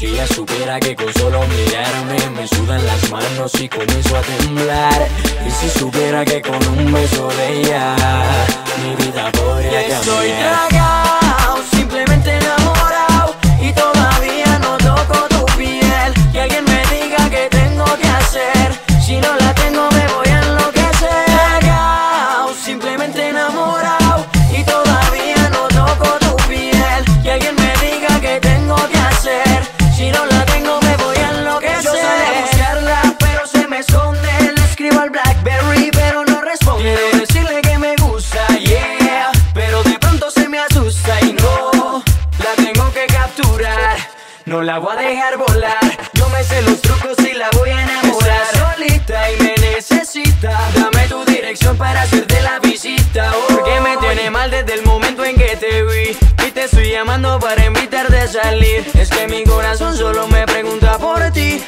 Si ella supiera que con solo mirarme me sudan las manos y comienzo a temblar. Y si supiera que con un beso de ella mi vida podría cambiar. Estoy tragado, No la voy a dejar volar. Yo me sé los trucos y la voy a enamorar. Está solita y me necesita. Dame tu dirección para hacerte la visita. Porque me tiene mal desde el momento en que te vi. Y te estoy llamando para invitarte a salir. Es que mi corazón solo me pregunta por ti.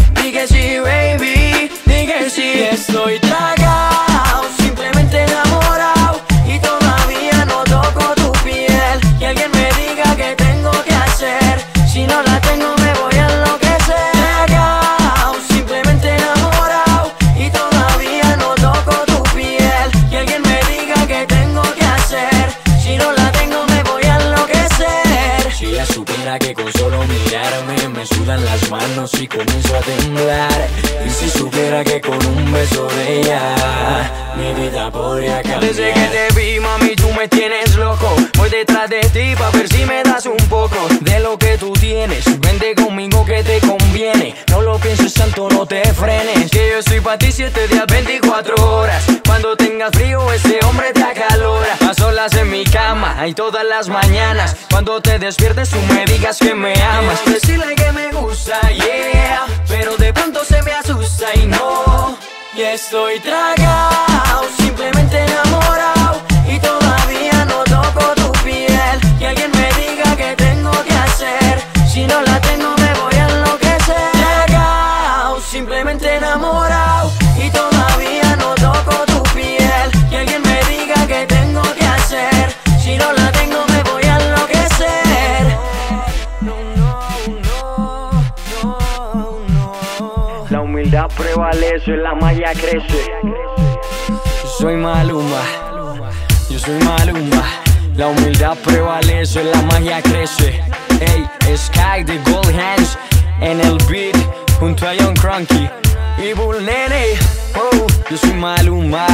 Manos y comienzo a temblar. Y si supiera que con un beso de ella mi vida podría cambiar. Desde que te vi, mami, tú me tienes loco. Voy detrás de ti pa' ver si me das un poco de lo que tú tienes. Vente conmigo que te conviene. No lo pienses tanto, no te frenes. Que yo estoy pa' ti 7 días, 24 horas. Cama y todas las mañanas. Cuando te despiertes, tú me digas que me amas. Decirle que me gusta, yeah. Pero de pronto se me asusta y no. Y estoy tragado, prevalece, la magia crece. Yo soy Maluma, yo soy Maluma. La humildad prevalece, la magia crece. Ey, Sky de Gold Hands en el beat junto a Young Cranky y Bull Nene. Oh, yo soy Maluma.